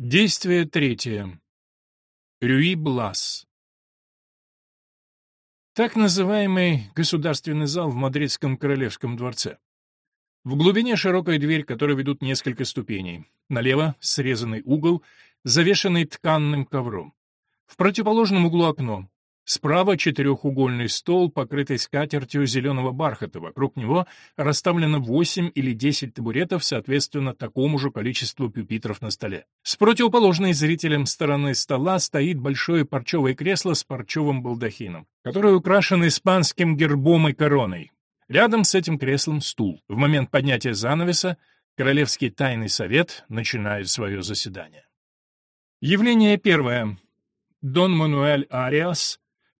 Действие третье. Рюи Блас. Так называемый государственный зал в мадридском королевском дворце. В глубине широкая дверь, которой ведут несколько ступеней. Налево срезанный угол, завешенный тканным ковром. В противоположном углу окно. Справа четырехугольный стол, покрытый скатертью зеленого бархата. Вокруг него расставлено восемь или десять табуретов, соответственно, такому же количеству пюпитров на столе. С противоположной зрителям стороны стола стоит большое парчевое кресло с парчевым балдахином, которое украшено испанским гербом и короной. Рядом с этим креслом стул. В момент поднятия занавеса Королевский тайный совет начинает свое заседание. Явление первое. Дон Мануэль Ариас,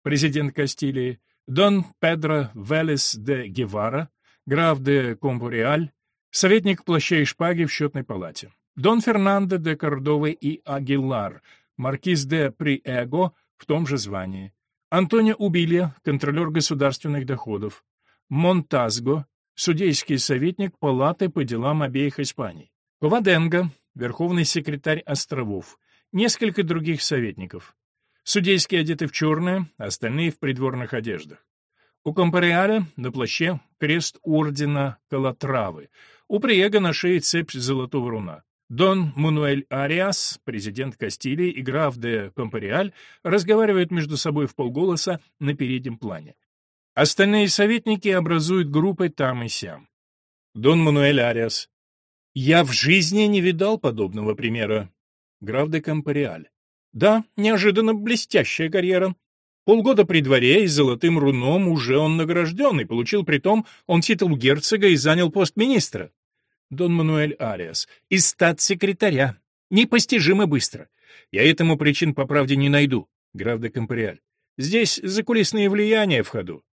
президент Кастилии, Дон Педро Велес де Гевара, граф де Компуреаль, советник плаща и шпаги в счетной палате, Дон Фернандо де Кордовы и Агилар, маркиз де Приэго в том же звании, Антонио Убилья, контролер государственных доходов, Монтазго, судейский советник Палаты по делам обеих Испаний, Коваденго, верховный секретарь островов, несколько других советников. Судейские одеты в черное, остальные в придворных одеждах. У Компариаля на плаще крест ордена Калатравы, у Приега на шее цепь золотого руна. Дон Мануэль Ариас, президент Кастилии и граф де Компариаль разговаривают между собой в полголоса на переднем плане. Остальные советники образуют группы там и сям. Дон Мануэль Ариас. Я в жизни не видал подобного примера. Граф де Компариаль. Да, неожиданно блестящая карьера. Полгода при дворе и золотым руном уже он награжден, и получил при том он титул герцога и занял пост министра. Дон Мануэль Ариас. И статс-секретаря. Непостижимо быстро. Я этому причин по правде не найду. Граф де Компариаль. Здесь закулисные влияния в ходу.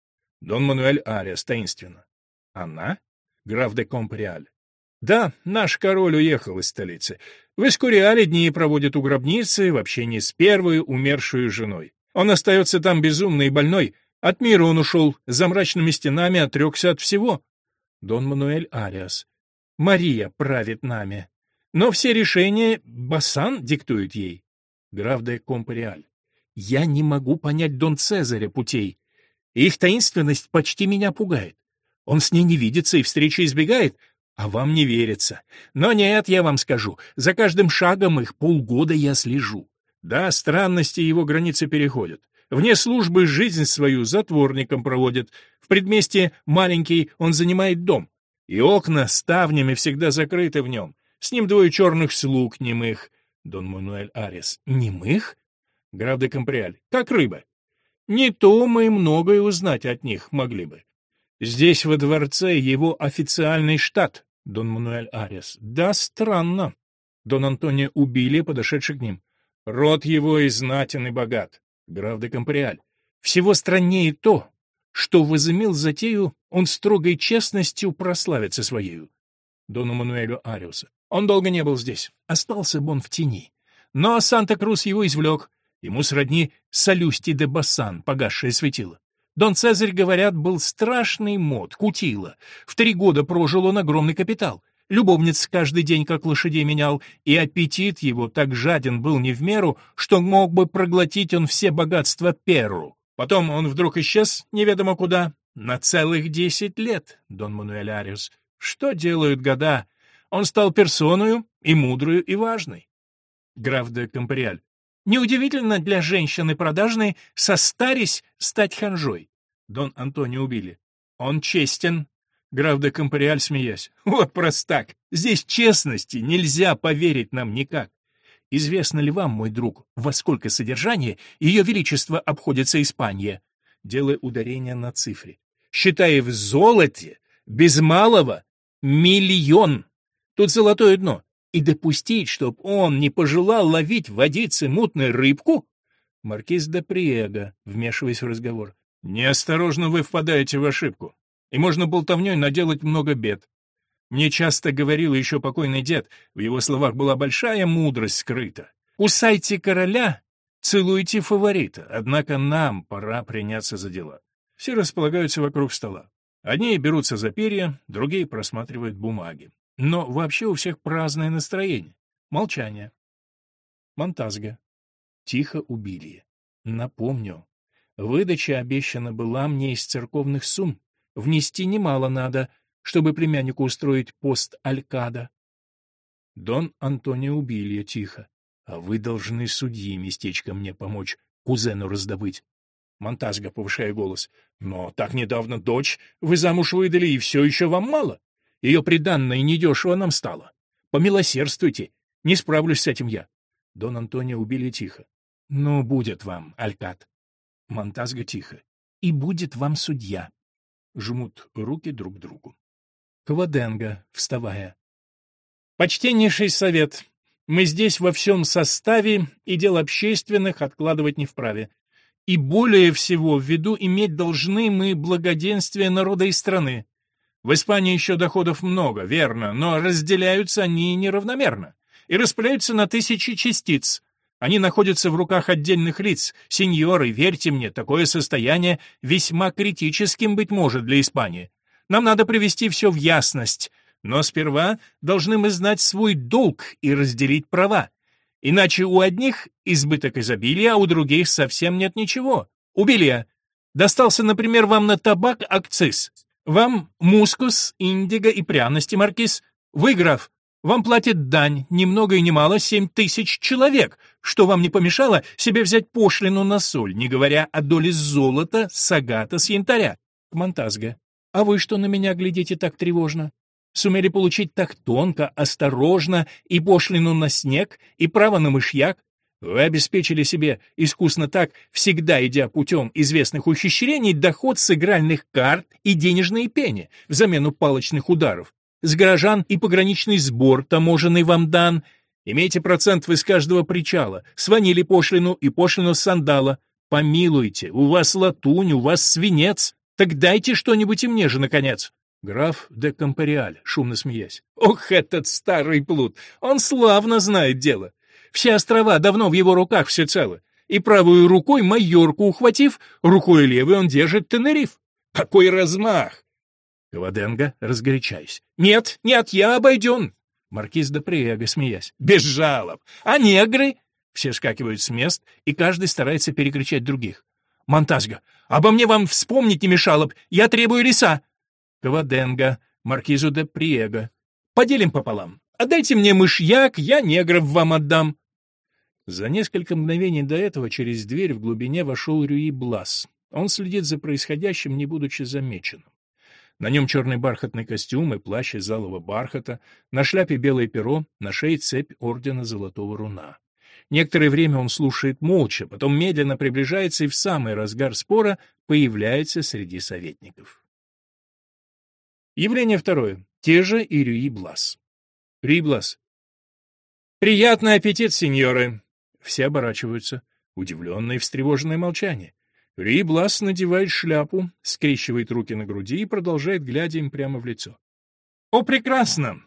Дон Мануэль Ариас таинственно. Она? Граф де Компариаль. Да, наш король уехал из столицы. В Эскуриале дни проводит у гробницы в общении с первой умершей женой. Он остается там безумный и больной. От мира он ушел, за мрачными стенами отрекся от всего. Дон Мануэль Ариас. Мария правит нами. Но все решения Басан диктует ей. Граф де Компариаль. Я не могу понять Дон Цезаря путей. Их таинственность почти меня пугает. Он с ней не видится и встречи избегает, а вам не верится. Но нет, я вам скажу, за каждым шагом их полгода я слежу. Да, странности его границы переходят. Вне службы жизнь свою затворником проводит. В предместье маленький он занимает дом. И окна ставнями всегда закрыты в нем. С ним двое черных слуг немых. Дон Мануэль Арес. Немых? Граф де Комприаль. Как рыба. Не то мы многое узнать от них могли бы. Здесь во дворце его официальный штат, Дон Мануэль Арес. Да, странно. Дон Антонио убили, подошедший к ним. Род его и знатен и богат. Граф де Комприаль. Всего страннее то, что возымел затею, он строгой честностью прославится своею. Дону Мануэлю Ариуса. Он долго не был здесь. Остался бы он в тени. Но Санта-Крус его извлек. Ему сродни Салюсти де Бассан, погасшее светило. Дон Цезарь, говорят, был страшный мод, кутила. В три года прожил он огромный капитал. Любовниц каждый день как лошадей менял, и аппетит его так жаден был не в меру, что мог бы проглотить он все богатства Перу. Потом он вдруг исчез, неведомо куда, на целых десять лет, Дон Мануэль Ариус. Что делают года? Он стал персоною и мудрую, и важной. Граф де Компариаль. Неудивительно для женщины продажной состарись стать ханжой. Дон Антонио убили. Он честен. Граф де Компариаль, смеясь. Вот простак. Здесь честности нельзя поверить нам никак. Известно ли вам, мой друг, во сколько содержания Ее Величество обходится Испания? Делая ударение на цифре. Считая в золоте, без малого, миллион. Тут золотое дно и допустить, чтоб он не пожелал ловить в водице мутную рыбку? Маркиз де Приего, вмешиваясь в разговор. Неосторожно вы впадаете в ошибку, и можно болтовней наделать много бед. Мне часто говорил еще покойный дед, в его словах была большая мудрость скрыта. Кусайте короля, целуйте фаворита, однако нам пора приняться за дела. Все располагаются вокруг стола. Одни берутся за перья, другие просматривают бумаги. Но вообще у всех праздное настроение. Молчание. Монтазга. Тихо убили. Напомню, выдача обещана была мне из церковных сумм. Внести немало надо, чтобы племяннику устроить пост Алькада. Дон Антонио убили тихо. А вы должны судьи местечко мне помочь, кузену раздобыть. Монтазга, повышая голос. Но так недавно дочь вы замуж выдали, и все еще вам мало. Ее приданное недешево нам стало. Помилосердствуйте. Не справлюсь с этим я. Дон Антонио убили тихо. Ну, будет вам, Алькат. Монтазга тихо. И будет вам судья. Жмут руки друг другу. Кваденга, вставая. Почтеннейший совет, мы здесь во всем составе и дел общественных откладывать не вправе. И более всего в виду иметь должны мы благоденствие народа и страны. В Испании еще доходов много, верно, но разделяются они неравномерно и распыляются на тысячи частиц. Они находятся в руках отдельных лиц. Сеньоры, верьте мне, такое состояние весьма критическим быть может для Испании. Нам надо привести все в ясность, но сперва должны мы знать свой долг и разделить права. Иначе у одних избыток изобилия, а у других совсем нет ничего. Убили. Достался, например, вам на табак акциз. Вам мускус, индиго и пряности, маркиз. Выиграв, вам платит дань, ни много и ни мало, семь тысяч человек, что вам не помешало себе взять пошлину на соль, не говоря о доле золота, сагата с янтаря. Монтазга. А вы что на меня глядите так тревожно? сумели получить так тонко, осторожно и пошлину на снег, и право на мышьяк? Вы обеспечили себе искусно так, всегда идя путем известных ухищрений, доход с игральных карт и денежные пени в замену палочных ударов. С горожан и пограничный сбор таможенный вам дан. Имейте процент вы с каждого причала, сванили пошлину и пошлину с сандала. Помилуйте, у вас латунь, у вас свинец. Так дайте что-нибудь и мне же, наконец. Граф де Кампериаль, шумно смеясь. «Ох, этот старый плут! Он славно знает дело! Все острова давно в его руках всецело. И правой рукой майорку ухватив, рукой левой он держит Тенериф. Какой размах!» Каваденга, разгорячаясь. «Нет, нет, я обойден!» Маркиз де Приэго, смеясь. «Без жалоб! А негры?» Все скакивают с мест, и каждый старается перекричать других. «Монтазга, обо мне вам вспомнить не мешало б! Я требую леса! Каваденга, маркизу де Приего. Поделим пополам. Отдайте мне мышьяк, я негров вам отдам. За несколько мгновений до этого через дверь в глубине вошел Рюи Блас. Он следит за происходящим, не будучи замеченным. На нем черный бархатный костюм и плащ из алого бархата, на шляпе белое перо, на шее цепь ордена Золотого Руна. Некоторое время он слушает молча, потом медленно приближается и в самый разгар спора появляется среди советников. Явление второе. Те же и Рюи Блас. Рюи Блас. «Приятный аппетит, сеньоры!» Все оборачиваются. Удивленное и встревоженное молчание. Рюи Блас надевает шляпу, скрещивает руки на груди и продолжает, глядя им прямо в лицо. «О, прекрасно!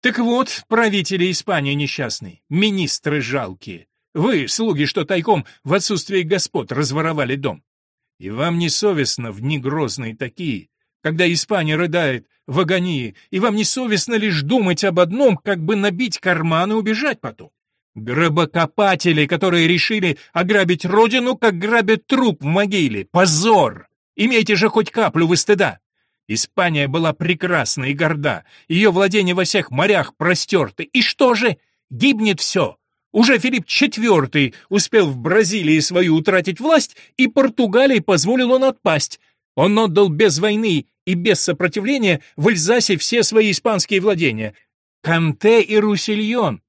Так вот, правители Испании несчастные, министры жалкие. Вы, слуги, что тайком в отсутствие господ разворовали дом. И вам не совестно в дни грозные такие, когда Испания рыдает в агонии, и вам не совестно лишь думать об одном, как бы набить карман и убежать потом. Гробокопатели, которые решили ограбить родину, как грабят труп в могиле. Позор! Имейте же хоть каплю вы стыда. Испания была прекрасна и горда, ее владения во всех морях простерты. И что же? Гибнет все. Уже Филипп IV успел в Бразилии свою утратить власть, и Португалии позволил он отпасть. Он отдал без войны и без сопротивления в Эльзасе все свои испанские владения. Канте и Русильон.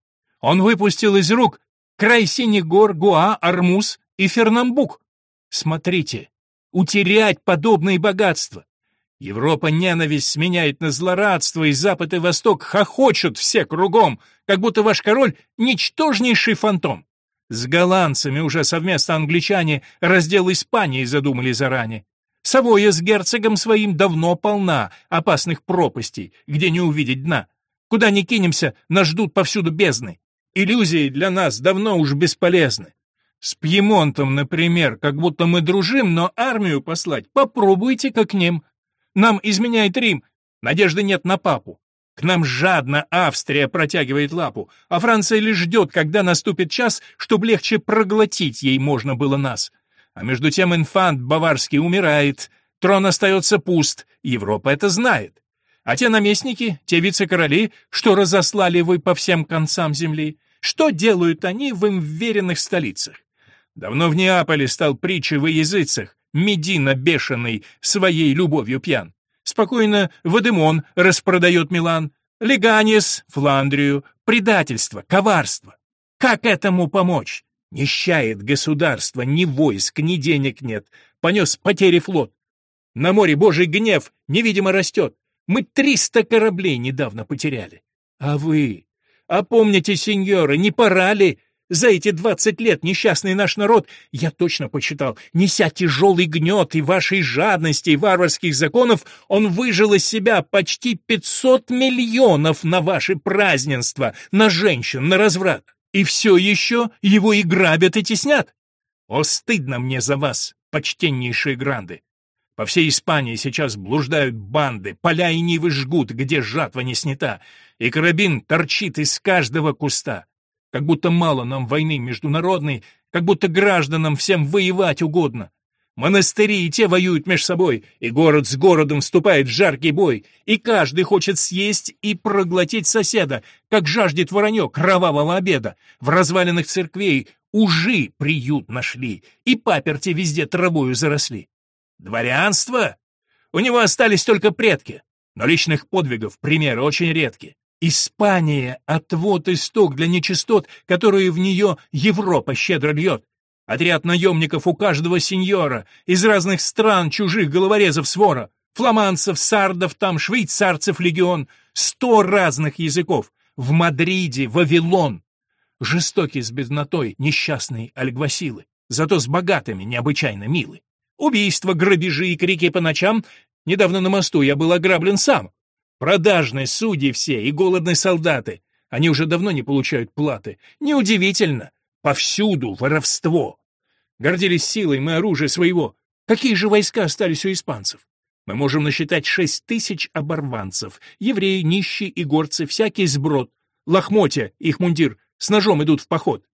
Он выпустил из рук край синих гор Гуа, Армуз и Фернамбук. Смотрите, утерять подобные богатства. Европа ненависть сменяет на злорадство, и Запад и Восток хохочут все кругом, как будто ваш король — ничтожнейший фантом. С голландцами уже совместно англичане раздел Испании задумали заранее. Савоя с герцогом своим давно полна опасных пропастей, где не увидеть дна. Куда ни кинемся, нас ждут повсюду бездны. Иллюзии для нас давно уж бесполезны. С Пьемонтом, например, как будто мы дружим, но армию послать попробуйте как к ним. Нам изменяет Рим, надежды нет на папу. К нам жадно Австрия протягивает лапу, а Франция лишь ждет, когда наступит час, чтобы легче проглотить ей можно было нас. А между тем инфант баварский умирает, трон остается пуст, Европа это знает. А те наместники, те вице-короли, что разослали вы по всем концам земли, что делают они в им веренных столицах? Давно в Неаполе стал притчей во языцах, Медина бешеный, своей любовью пьян. Спокойно Вадемон распродает Милан, Леганис — Фландрию, предательство, коварство. Как этому помочь? Нищает государство, ни войск, ни денег нет, понес потери флот. На море божий гнев невидимо растет. Мы триста кораблей недавно потеряли. А вы? Опомните, сеньоры, не пора ли за эти двадцать лет несчастный наш народ, я точно почитал, неся тяжелый гнет и вашей жадности, и варварских законов, он выжил из себя почти пятьсот миллионов на ваши празднества, на женщин, на разврат. И все еще его и грабят, и теснят. О, стыдно мне за вас, почтеннейшие гранды. По всей Испании сейчас блуждают банды, поля и нивы жгут, где жатва не снята, и карабин торчит из каждого куста. Как будто мало нам войны международной, как будто гражданам всем воевать угодно. Монастыри и те воюют между собой, и город с городом вступает в жаркий бой, и каждый хочет съесть и проглотить соседа, как жаждет воронек кровавого обеда. В развалинах церквей ужи приют нашли, и паперти везде травою заросли. Дворянство? У него остались только предки, но личных подвигов примеры очень редки. Испания — отвод исток для нечистот, которые в нее Европа щедро льет. Отряд наемников у каждого сеньора, из разных стран чужих головорезов свора, фламандцев, сардов, там швейцарцев легион, сто разных языков. В Мадриде Вавилон. Жестокий с беднотой несчастные альгвасилы, зато с богатыми необычайно милы. Убийства, грабежи и крики по ночам. Недавно на мосту я был ограблен сам. Продажные судьи все и голодные солдаты. Они уже давно не получают платы. Неудивительно. Повсюду воровство. Гордились силой мы оружия своего. Какие же войска остались у испанцев? Мы можем насчитать шесть тысяч оборванцев. Евреи, нищие и горцы, всякий сброд. Лохмотья, их мундир, с ножом идут в поход.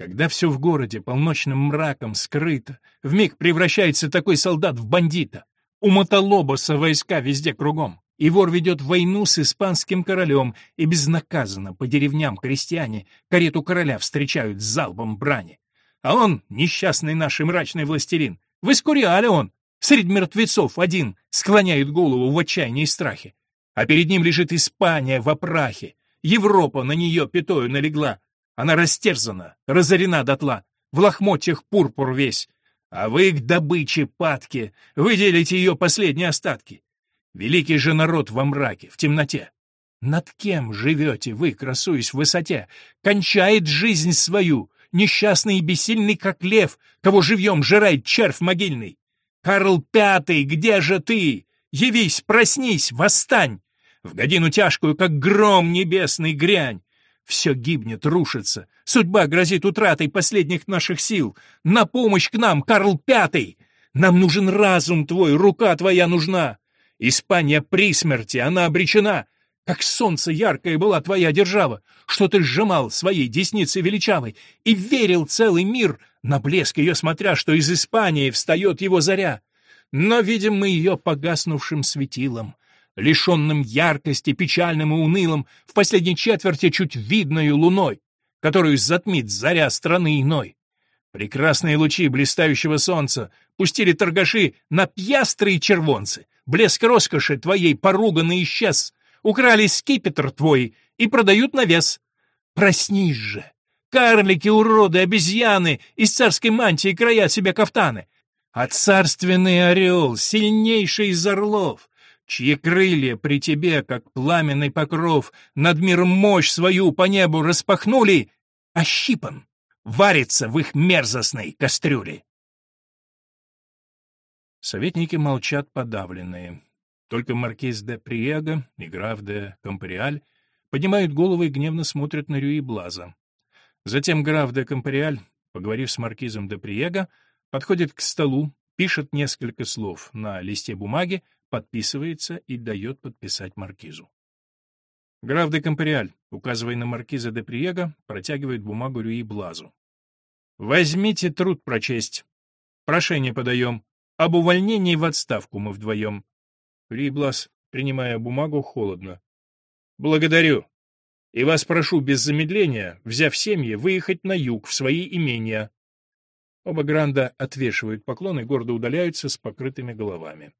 Когда все в городе полночным мраком скрыто, вмиг превращается такой солдат в бандита. У Мотолобоса войска везде кругом и вор ведет войну с испанским королем, и безнаказанно по деревням крестьяне карету короля встречают с залпом брани. А он, несчастный наш и мрачный властелин, в Искуриале он, среди мертвецов один, склоняет голову в отчаянии и страхе. А перед ним лежит Испания в опрахе, Европа на нее пятою налегла, она растерзана, разорена дотла, в лохмотьях пурпур весь, а вы к добыче падки, выделите ее последние остатки. Великий же народ во мраке, в темноте. Над кем живете вы, красуясь в высоте? Кончает жизнь свою, несчастный и бессильный, как лев, кого живьем жирает червь могильный. Карл Пятый, где же ты? Явись, проснись, восстань! В годину тяжкую, как гром небесный, грянь. Все гибнет, рушится. Судьба грозит утратой последних наших сил. На помощь к нам, Карл Пятый! Нам нужен разум твой, рука твоя нужна. Испания при смерти, она обречена. Как солнце яркое была твоя держава, что ты сжимал своей десницей величавой и верил целый мир, на блеск ее смотря, что из Испании встает его заря. Но видим мы ее погаснувшим светилом, лишенным яркости, печальным и унылым, в последней четверти чуть видною луной, которую затмит заря страны иной. Прекрасные лучи блистающего солнца пустили торгаши на пьястрые червонцы, Блеск роскоши твоей поруганный исчез. Украли скипетр твой и продают на вес. Проснись же! Карлики, уроды, обезьяны из царской мантии краят себе кафтаны. А царственный орел, сильнейший из орлов, чьи крылья при тебе, как пламенный покров, над миром мощь свою по небу распахнули, ощипан, варится в их мерзостной кастрюле. Советники молчат подавленные. Только маркиз де Приего и граф де Компариаль поднимают головы и гневно смотрят на Рюи Блаза. Затем граф де Компариаль, поговорив с маркизом де Приего, подходит к столу, пишет несколько слов на листе бумаги, подписывается и дает подписать маркизу. Граф де Кампериаль, указывая на маркиза де Приего, протягивает бумагу Рюи Блазу. «Возьмите труд прочесть. Прошение подаем. Об увольнении в отставку мы вдвоем». Рюи Блаз, принимая бумагу, холодно. «Благодарю. И вас прошу без замедления, взяв семьи, выехать на юг, в свои имения». Оба Гранда отвешивают поклон и гордо удаляются с покрытыми головами.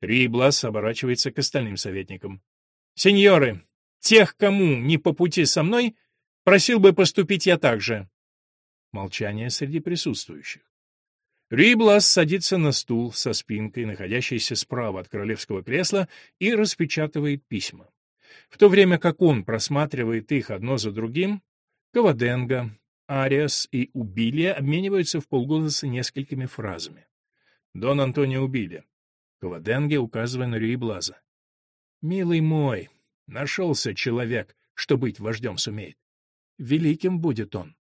Рюи Блаз оборачивается к остальным советникам. «Сеньоры, Тех, кому не по пути со мной, просил бы поступить я так же. Молчание среди присутствующих. Риблас садится на стул со спинкой, находящейся справа от королевского кресла, и распечатывает письма. В то время как он просматривает их одно за другим, Каваденга, Ариас и Убилия обмениваются в полголоса несколькими фразами. Дон Антонио Убилия. Каваденге, указывая на Рюиблаза. «Милый мой, Нашелся человек, что быть вождем сумеет. Великим будет он.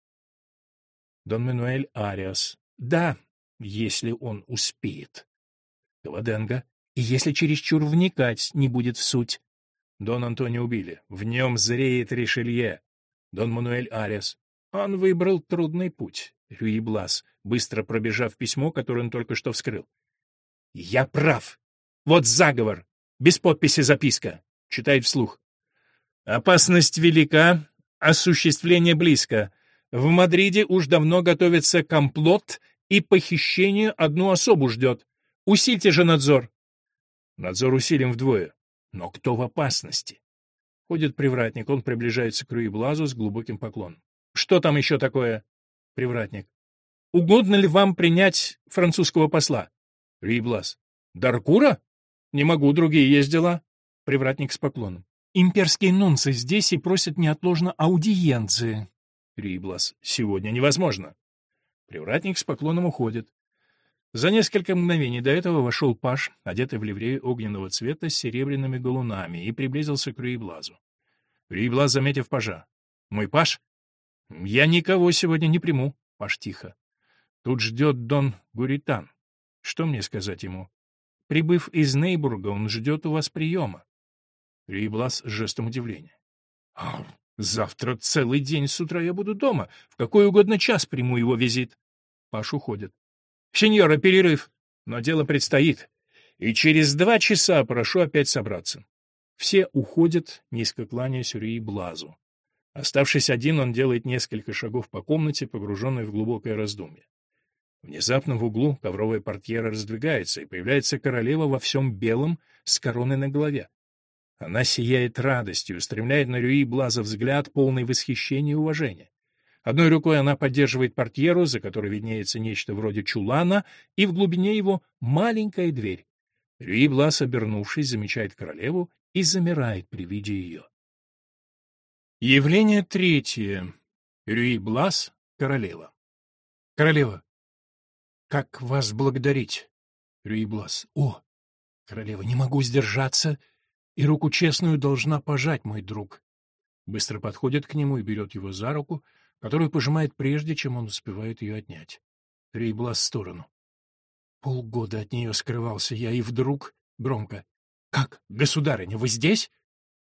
Дон Мануэль Ариас. Да, если он успеет. Гаваденга. И если чересчур вникать не будет в суть. Дон Антонио убили. В нем зреет Ришелье. Дон Мануэль Ариас. Он выбрал трудный путь. Рюи быстро пробежав письмо, которое он только что вскрыл. «Я прав! Вот заговор! Без подписи записка! Читает вслух. «Опасность велика, осуществление близко. В Мадриде уж давно готовится комплот, и похищение одну особу ждет. Усильте же надзор». Надзор усилим вдвое. Но кто в опасности? Ходит привратник, он приближается к Руиблазу с глубоким поклоном. «Что там еще такое?» Привратник. «Угодно ли вам принять французского посла?» Руиблаз. «Даркура? Не могу, другие есть дела». Привратник с поклоном. «Имперский нунцы здесь и просят неотложно аудиенции». Риблас. «Сегодня невозможно». Привратник с поклоном уходит. За несколько мгновений до этого вошел паш, одетый в ливрею огненного цвета с серебряными галунами, и приблизился к Руиблазу. Руиблаз, заметив пажа. «Мой паш?» «Я никого сегодня не приму», — паш тихо. «Тут ждет Дон Гуритан. Что мне сказать ему? Прибыв из Нейбурга, он ждет у вас приема. Риблас с жестом удивления. «А, завтра целый день с утра я буду дома. В какой угодно час приму его визит». Паш уходит. «Сеньора, перерыв. Но дело предстоит. И через два часа прошу опять собраться». Все уходят, низко кланяясь Рюи Блазу. Оставшись один, он делает несколько шагов по комнате, погруженной в глубокое раздумье. Внезапно в углу ковровая портьера раздвигается, и появляется королева во всем белом с короной на голове. Она сияет радостью, устремляет на Рюи Блаза взгляд, полный восхищения и уважения. Одной рукой она поддерживает портьеру, за которой виднеется нечто вроде чулана, и в глубине его маленькая дверь. Рюи Блаз, обернувшись, замечает королеву и замирает при виде ее. Явление третье. Рюи Блаз, королева. Королева. Как вас благодарить? Рюи Блаз. О, королева, не могу сдержаться и руку честную должна пожать, мой друг. Быстро подходит к нему и берет его за руку, которую пожимает прежде, чем он успевает ее отнять. Рейбла в сторону. Полгода от нее скрывался я, и вдруг громко. — Как, государыня, вы здесь?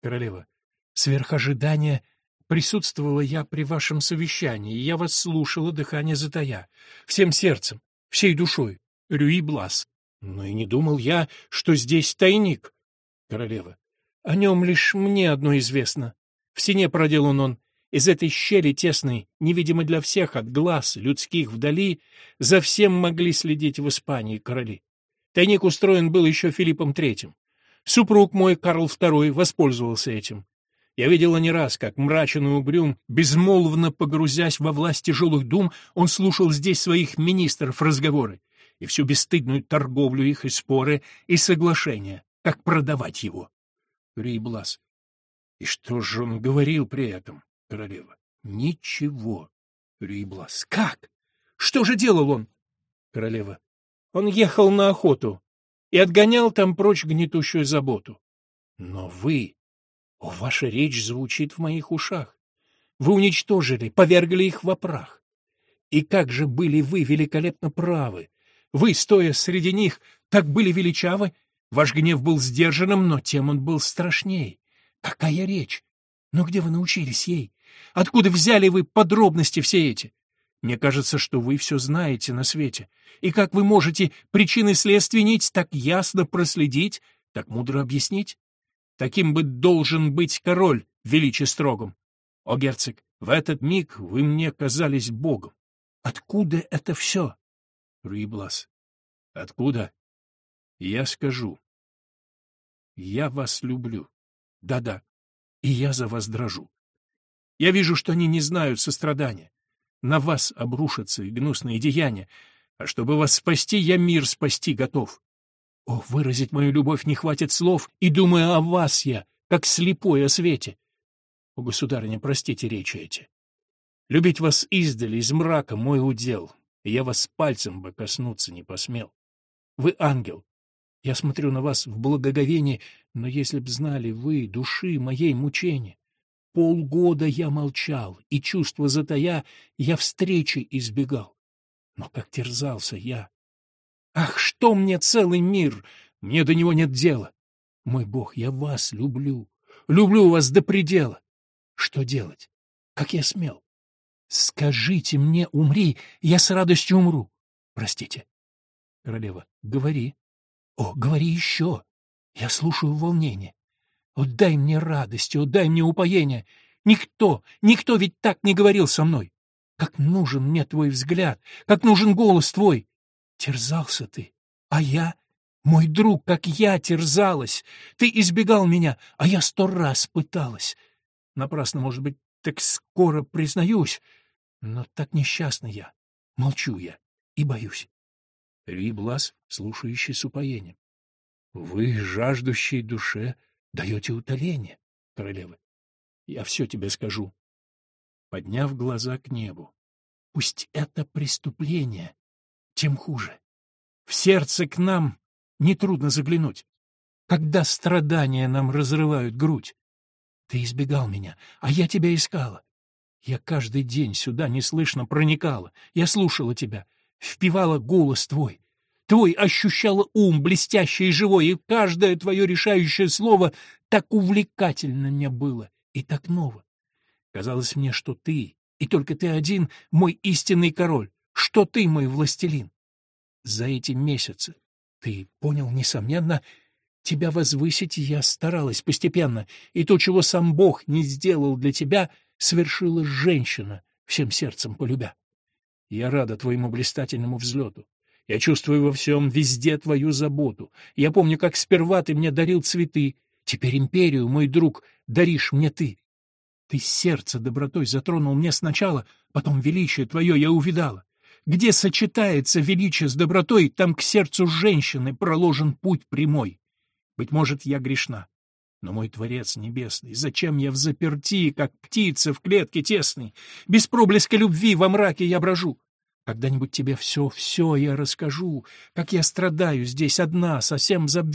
Королева. — Сверх ожидания присутствовала я при вашем совещании, и я вас слушала, дыхание затая, всем сердцем, всей душой. Рюи Блас. Но и не думал я, что здесь тайник. Королева. О нем лишь мне одно известно. В стене проделан он. Из этой щели тесной, невидимой для всех от глаз людских вдали, за всем могли следить в Испании короли. Тайник устроен был еще Филиппом Третьим. Супруг мой, Карл II, воспользовался этим. Я видела не раз, как мрачен и угрюм, безмолвно погрузясь во власть тяжелых дум, он слушал здесь своих министров разговоры и всю бесстыдную торговлю их и споры, и соглашения как продавать его. Рейблас. И что же он говорил при этом, королева? Ничего. Рейблас. Как? Что же делал он? Королева. Он ехал на охоту и отгонял там прочь гнетущую заботу. Но вы... О, ваша речь звучит в моих ушах. Вы уничтожили, повергли их в прах. И как же были вы великолепно правы! Вы, стоя среди них, так были величавы Ваш гнев был сдержанным, но тем он был страшней. Какая речь! Но где вы научились ей? Откуда взяли вы подробности все эти? Мне кажется, что вы все знаете на свете. И как вы можете причины следственнить так ясно проследить, так мудро объяснить? Таким бы должен быть король в величии строгом. О, герцог, в этот миг вы мне казались богом. Откуда это все? Руиблас. Откуда? Я скажу. Я вас люблю. Да-да. И я за вас дрожу. Я вижу, что они не знают сострадания. На вас обрушатся гнусные деяния, а чтобы вас спасти, я мир спасти готов. О, выразить мою любовь не хватит слов, и думаю о вас я, как слепой о свете. О, государыня, простите речи эти. Любить вас издали, из мрака, мой удел, и я вас пальцем бы коснуться не посмел. Вы ангел. Я смотрю на вас в благоговении, но если б знали вы души моей мучения, Полгода я молчал, и чувства затая, я встречи избегал. Но как терзался я! Ах, что мне целый мир! Мне до него нет дела. Мой бог, я вас люблю. Люблю вас до предела. Что делать? Как я смел? Скажите мне, умри, я с радостью умру. Простите. Королева, говори. О, говори еще. Я слушаю волнение. Отдай мне радость, отдай мне упоение. Никто, никто ведь так не говорил со мной. Как нужен мне твой взгляд, как нужен голос твой. Терзался ты, а я, мой друг, как я терзалась. Ты избегал меня, а я сто раз пыталась. Напрасно, может быть, так скоро признаюсь, но так несчастна я. Молчу я и боюсь. Риблас, слушающий с упоением. Вы, жаждущей душе, даете утоление, королева. Я все тебе скажу. Подняв глаза к небу. Пусть это преступление, тем хуже. В сердце к нам нетрудно заглянуть. Когда страдания нам разрывают грудь. Ты избегал меня, а я тебя искала. Я каждый день сюда неслышно проникала. Я слушала тебя, впивала голос твой. Твой ощущала ум, блестящий и живой, и каждое твое решающее слово так увлекательно мне было и так ново. Казалось мне, что ты, и только ты один, мой истинный король, что ты мой властелин. За эти месяцы ты понял, несомненно, тебя возвысить я старалась постепенно, и то, чего сам Бог не сделал для тебя, совершила женщина, всем сердцем полюбя. Я рада твоему блистательному взлету. Я чувствую во всем, везде твою заботу. Я помню, как сперва ты мне дарил цветы. Теперь империю, мой друг, даришь мне ты. Ты сердце добротой затронул мне сначала, потом величие твое я увидала. Где сочетается величие с добротой, там к сердцу женщины проложен путь прямой. Быть может, я грешна. Но мой Творец Небесный, зачем я в заперти, как птица в клетке тесной? Без проблеска любви во мраке я брожу. Когда-нибудь тебе все-все я расскажу, как я страдаю здесь одна, совсем в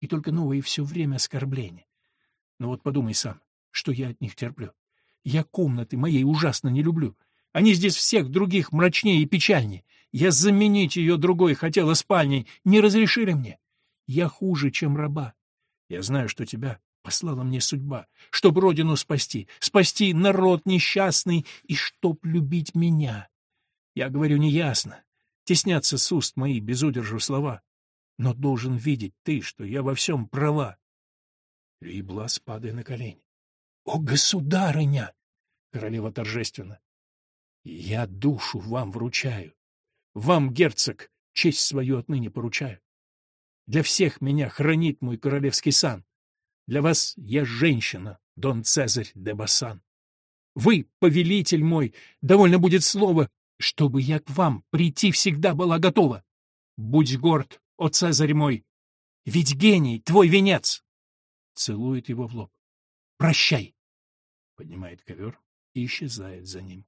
и только новые все время оскорбления. Но вот подумай сам, что я от них терплю. Я комнаты моей ужасно не люблю. Они здесь всех других мрачнее и печальнее. Я заменить ее другой хотела спальней, не разрешили мне. Я хуже, чем раба. Я знаю, что тебя послала мне судьба, чтоб родину спасти, спасти народ несчастный и чтоб любить меня. Я говорю неясно. Теснятся с уст мои, безудержу слова. Но должен видеть ты, что я во всем права. Лейблас, падая на колени. — О, государыня! — королева торжественно. — Я душу вам вручаю. Вам, герцог, честь свою отныне поручаю. Для всех меня хранит мой королевский сан. Для вас я женщина, Дон Цезарь де Бассан. Вы, повелитель мой, довольно будет слово, чтобы я к вам прийти всегда была готова. Будь горд, о Цезарь мой, ведь гений — твой венец!» Целует его в лоб. «Прощай!» Поднимает ковер и исчезает за ним.